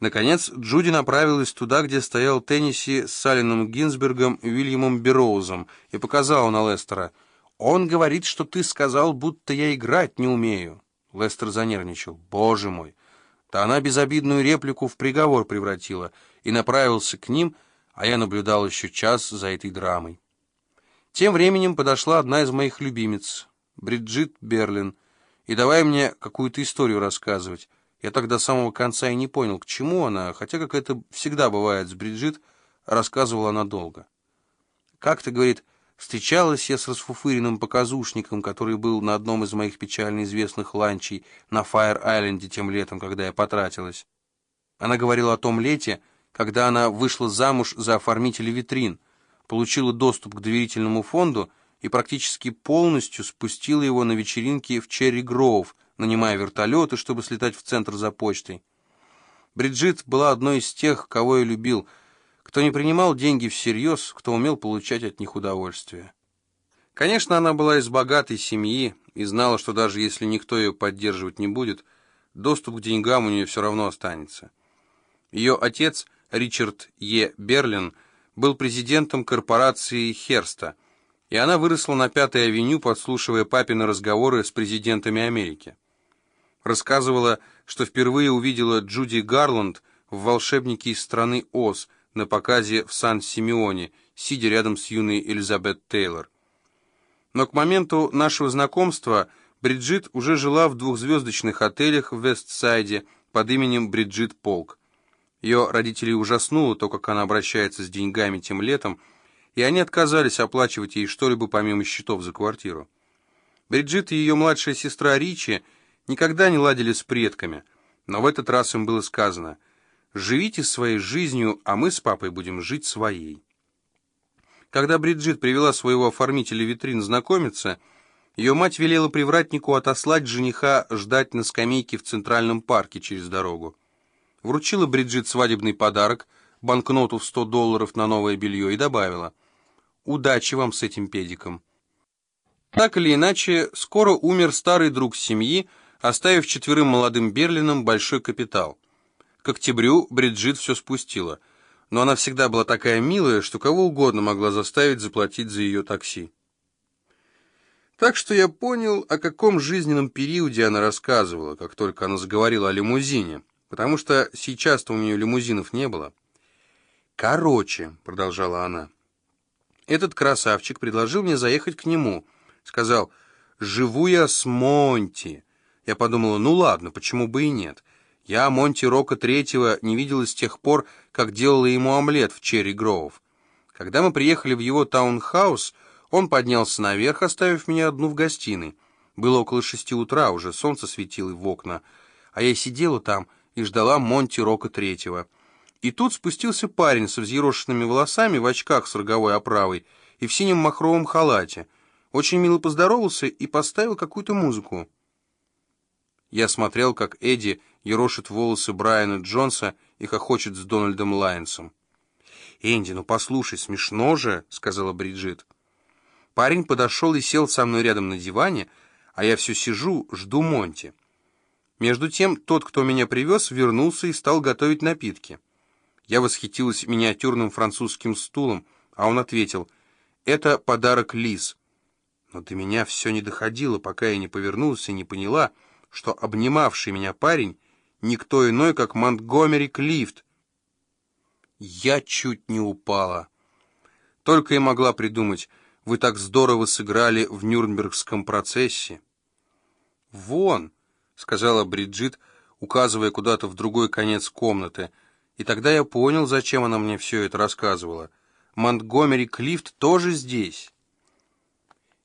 Наконец, Джуди направилась туда, где стоял Тенниси с Салином Гинзбергом и Уильямом Бероузом, и показала на Лестера. «Он говорит, что ты сказал, будто я играть не умею». Лестер занервничал. «Боже мой!» Да она безобидную реплику в приговор превратила и направился к ним, а я наблюдал еще час за этой драмой. Тем временем подошла одна из моих любимец, Бриджит Берлин, и давай мне какую-то историю рассказывать. Я тогда с самого конца и не понял, к чему она, хотя, как это всегда бывает с Бриджит, рассказывала она долго. Как-то, говорит, встречалась я с расфуфыренным показушником, который был на одном из моих печально известных ланчей на Фаер-Айленде тем летом, когда я потратилась. Она говорила о том лете, когда она вышла замуж за оформителя витрин, получила доступ к доверительному фонду и практически полностью спустила его на вечеринки в Черри Гроув, нанимая вертолеты, чтобы слетать в центр за почтой. Бриджит была одной из тех, кого я любил, кто не принимал деньги всерьез, кто умел получать от них удовольствие. Конечно, она была из богатой семьи и знала, что даже если никто ее поддерживать не будет, доступ к деньгам у нее все равно останется. Ее отец, Ричард Е. Берлин, был президентом корпорации Херста, и она выросла на Пятой авеню, подслушивая папины разговоры с президентами Америки рассказывала, что впервые увидела Джуди Гарланд в «Волшебнике из страны Оз» на показе в Сан-Симеоне, сидя рядом с юной Элизабет Тейлор. Но к моменту нашего знакомства Бриджит уже жила в двухзвездочных отелях в Вестсайде под именем Бриджит Полк. Ее родителей ужаснуло то, как она обращается с деньгами тем летом, и они отказались оплачивать ей что-либо помимо счетов за квартиру. Бриджит и ее младшая сестра Ричи – никогда не ладили с предками, но в этот раз им было сказано «Живите своей жизнью, а мы с папой будем жить своей». Когда Бриджит привела своего оформителя витрин знакомиться, ее мать велела привратнику отослать жениха ждать на скамейке в Центральном парке через дорогу. Вручила Бриджит свадебный подарок, банкноту в 100 долларов на новое белье, и добавила «Удачи вам с этим педиком». Так или иначе, скоро умер старый друг семьи, оставив четверым молодым Берлинам большой капитал. К октябрю Бриджит все спустила, но она всегда была такая милая, что кого угодно могла заставить заплатить за ее такси. Так что я понял, о каком жизненном периоде она рассказывала, как только она заговорила о лимузине, потому что сейчас-то у нее лимузинов не было. «Короче», — продолжала она, — «этот красавчик предложил мне заехать к нему. Сказал, живу я с Монти». Я подумала, ну ладно, почему бы и нет. Я Монти Рока Третьего не видела с тех пор, как делала ему омлет в Черри Гроув. Когда мы приехали в его таунхаус, он поднялся наверх, оставив меня одну в гостиной. Было около шести утра, уже солнце светило в окна, а я сидела там и ждала Монти Рока Третьего. И тут спустился парень со взъерошенными волосами, в очках с роговой оправой и в синем махровом халате. Очень мило поздоровался и поставил какую-то музыку. Я смотрел, как Эдди ерошит волосы Брайана Джонса и хохочет с Дональдом Лайнсом. «Энди, ну послушай, смешно же», — сказала Бриджит. Парень подошел и сел со мной рядом на диване, а я все сижу, жду Монти. Между тем, тот, кто меня привез, вернулся и стал готовить напитки. Я восхитилась миниатюрным французским стулом, а он ответил, «Это подарок Лиз». Но до меня все не доходило, пока я не повернулась и не поняла, — что обнимавший меня парень никто иной, как Монтгомери Клифт. Я чуть не упала. Только и могла придумать, вы так здорово сыграли в Нюрнбергском процессе. «Вон», — сказала Бриджит, указывая куда-то в другой конец комнаты, и тогда я понял, зачем она мне все это рассказывала. Монтгомери Клифт тоже здесь.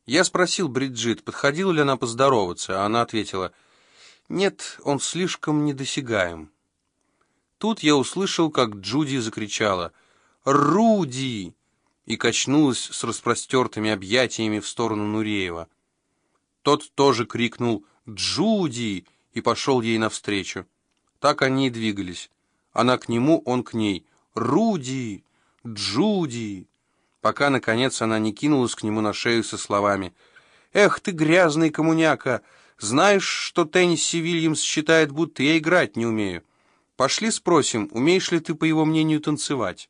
Я спросил Бриджит, подходила ли она поздороваться, а она ответила — нет, он слишком недосягаем. Тут я услышал, как Джуди закричала «Руди!» и качнулась с распростертыми объятиями в сторону Нуреева. Тот тоже крикнул «Джуди!» и пошел ей навстречу. Так они и двигались. Она к нему, он к ней. «Руди! Джуди!» Пока, наконец, она не кинулась к нему на шею со словами «Эх ты, грязный коммуняка! Знаешь, что Тенниси Вильямс считает, будто я играть не умею? Пошли спросим, умеешь ли ты, по его мнению, танцевать.